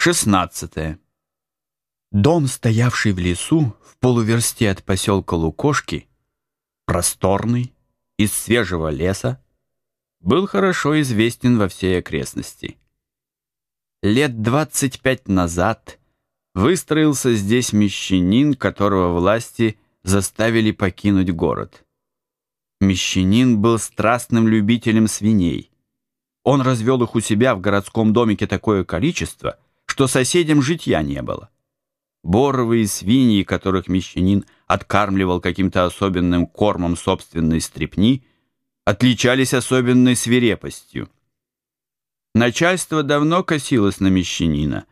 16. Дом, стоявший в лесу, в полуверсте от поселка Лукошки, просторный, из свежего леса, был хорошо известен во всей окрестности. Лет 25 назад выстроился здесь мещанин, которого власти заставили покинуть город. Мещанин был страстным любителем свиней. Он развел их у себя в городском домике такое количество, что соседям житья не было. Боровые свиньи, которых мещанин откармливал каким-то особенным кормом собственной стрепни, отличались особенной свирепостью. Начальство давно косилось на мещанина.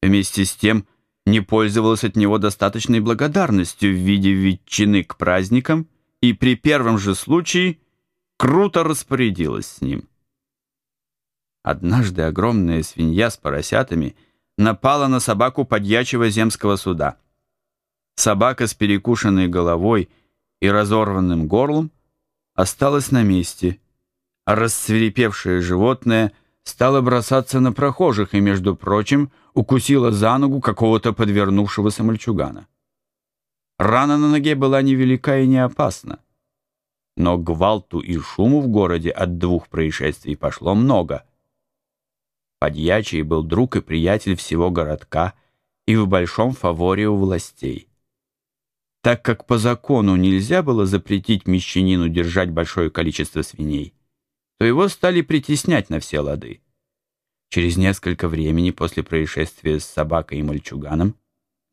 Вместе с тем не пользовалось от него достаточной благодарностью в виде ветчины к праздникам и при первом же случае круто распорядилось с ним. Однажды огромная свинья с поросятами – напала на собаку подьячего земского суда. Собака с перекушенной головой и разорванным горлом осталась на месте, а рассверепевшее животное стало бросаться на прохожих и, между прочим, укусило за ногу какого-то подвернувшегося мальчугана. Рана на ноге была невелика и не опасна. Но гвалту и шуму в городе от двух происшествий пошло много — Подьячий был друг и приятель всего городка и в большом фаворе у властей. Так как по закону нельзя было запретить мещанину держать большое количество свиней, то его стали притеснять на все лады. Через несколько времени после происшествия с собакой и мальчуганом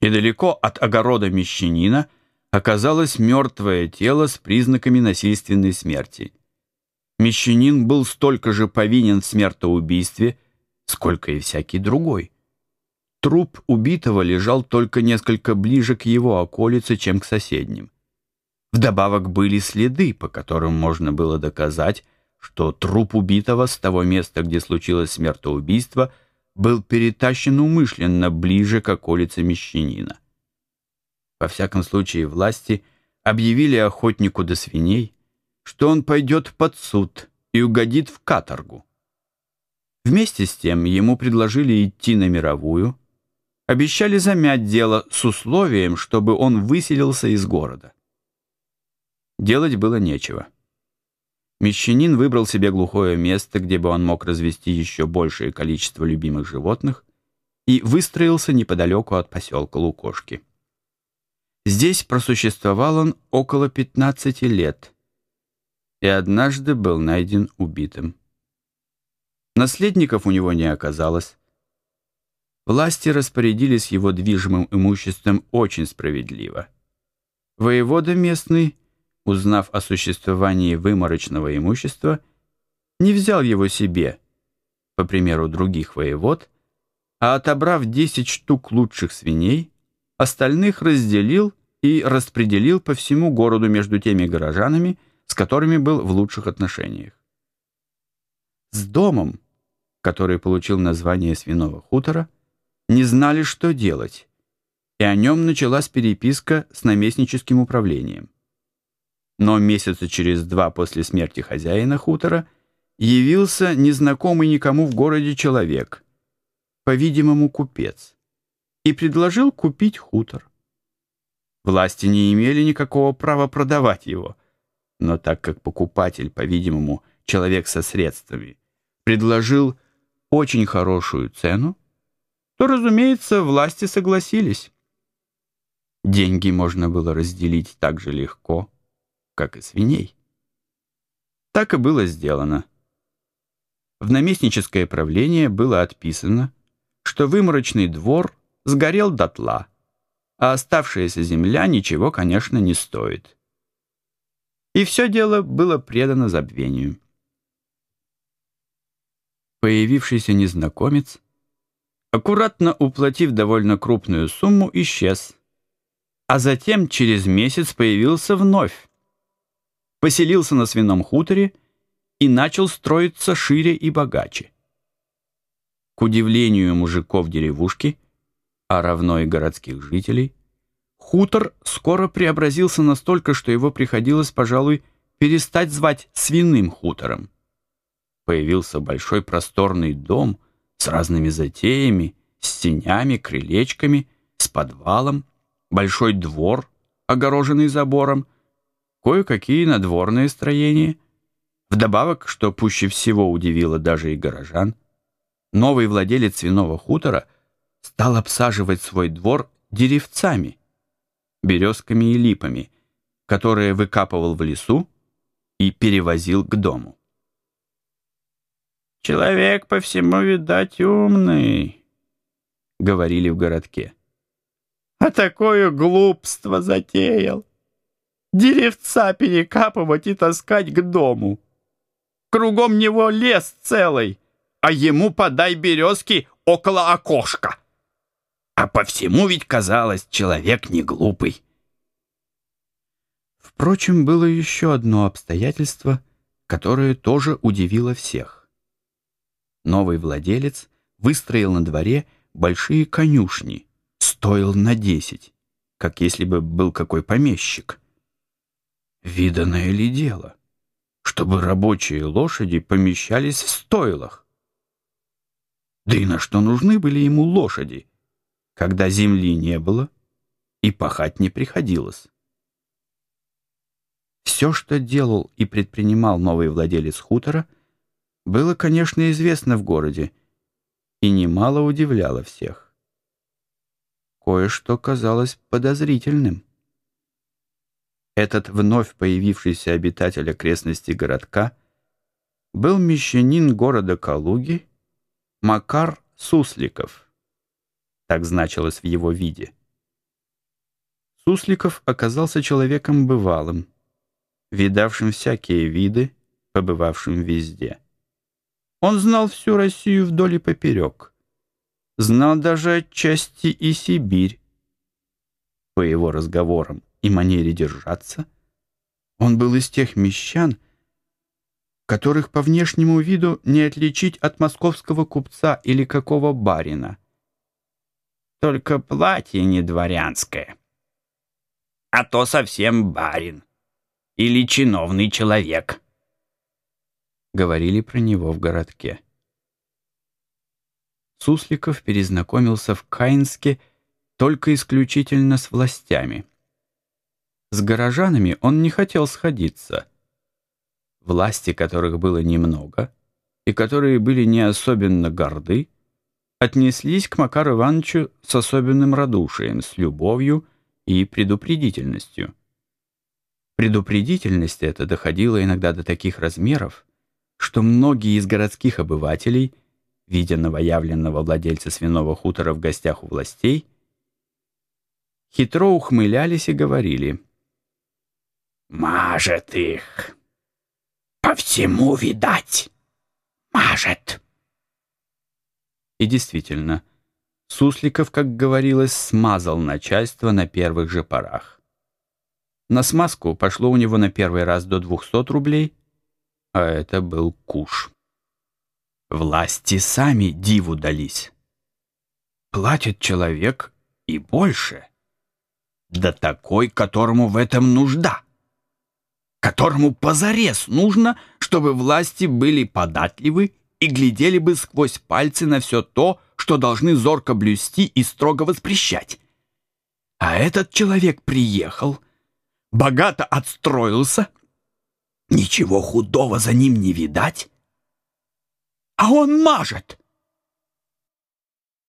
недалеко от огорода мещанина оказалось мертвое тело с признаками насильственной смерти. Мещанин был столько же повинен в смертоубийстве, сколько и всякий другой. Труп убитого лежал только несколько ближе к его околице, чем к соседним. Вдобавок были следы, по которым можно было доказать, что труп убитого с того места, где случилось смертоубийство, был перетащен умышленно ближе к околице мещанина. Во всяком случае, власти объявили охотнику до свиней, что он пойдет под суд и угодит в каторгу. Вместе с тем ему предложили идти на мировую, обещали замять дело с условием, чтобы он выселился из города. Делать было нечего. Мещанин выбрал себе глухое место, где бы он мог развести еще большее количество любимых животных, и выстроился неподалеку от поселка Лукошки. Здесь просуществовал он около 15 лет и однажды был найден убитым. Наследников у него не оказалось. Власти распорядились его движимым имуществом очень справедливо. Воевода местный, узнав о существовании выморочного имущества, не взял его себе, по примеру других воевод, а отобрав 10 штук лучших свиней, остальных разделил и распределил по всему городу между теми горожанами, с которыми был в лучших отношениях. С домом, который получил название свиного хутора, не знали, что делать, и о нем началась переписка с наместническим управлением. Но месяца через два после смерти хозяина хутора явился незнакомый никому в городе человек, по-видимому, купец, и предложил купить хутор. Власти не имели никакого права продавать его, но так как покупатель, по-видимому, человек со средствами, предложил очень хорошую цену, то, разумеется, власти согласились. Деньги можно было разделить так же легко, как и свиней. Так и было сделано. В наместническое правление было отписано, что выморочный двор сгорел дотла, а оставшаяся земля ничего, конечно, не стоит. И все дело было предано забвению. Появившийся незнакомец, аккуратно уплатив довольно крупную сумму, исчез, а затем через месяц появился вновь, поселился на свином хуторе и начал строиться шире и богаче. К удивлению мужиков деревушки, а равно и городских жителей, хутор скоро преобразился настолько, что его приходилось, пожалуй, перестать звать свиным хутором появился большой просторный дом с разными затеями, с сенями, крылечками, с подвалом, большой двор, огороженный забором, кое-какие надворные строения. Вдобавок, что пуще всего удивило даже и горожан, новый владелец свиного хутора стал обсаживать свой двор деревцами, березками и липами, которые выкапывал в лесу и перевозил к дому. «Человек по всему, видать, умный», — говорили в городке. «А такое глупство затеял. Деревца перекапывать и таскать к дому. Кругом него лес целый, а ему подай березки около окошка. А по всему ведь казалось, человек не глупый». Впрочем, было еще одно обстоятельство, которое тоже удивило всех. Новый владелец выстроил на дворе большие конюшни, стоил на десять, как если бы был какой помещик. Виданное ли дело, чтобы рабочие лошади помещались в стойлах? Да и на что нужны были ему лошади, когда земли не было и пахать не приходилось? Все, что делал и предпринимал новый владелец хутора — было, конечно, известно в городе и немало удивляло всех. Кое-что казалось подозрительным. Этот вновь появившийся обитатель окрестностей городка был мещанин города Калуги Макар Сусликов. Так значилось в его виде. Сусликов оказался человеком бывалым, видавшим всякие виды, побывавшим везде. Он знал всю Россию вдоль и поперек. Знал даже отчасти и Сибирь. По его разговорам и манере держаться, он был из тех мещан, которых по внешнему виду не отличить от московского купца или какого барина. Только платье не дворянское, а то совсем барин или чиновный человек говорили про него в городке. Сусликов перезнакомился в Каинске только исключительно с властями. С горожанами он не хотел сходиться. Власти, которых было немного, и которые были не особенно горды, отнеслись к Макару Ивановичу с особенным радушием, с любовью и предупредительностью. Предупредительность эта доходила иногда до таких размеров, что многие из городских обывателей, видя новоявленного владельца свиного хутора в гостях у властей, хитро ухмылялись и говорили «Мажет их! По всему видать! Мажет!» И действительно, Сусликов, как говорилось, смазал начальство на первых же порах. На смазку пошло у него на первый раз до 200 рублей — а это был куш. Власти сами диву дались. Платит человек и больше. Да такой, которому в этом нужда. Которому позарез нужно, чтобы власти были податливы и глядели бы сквозь пальцы на все то, что должны зорко блюсти и строго воспрещать. А этот человек приехал, богато отстроился — Ничего худого за ним не видать. А он мажет.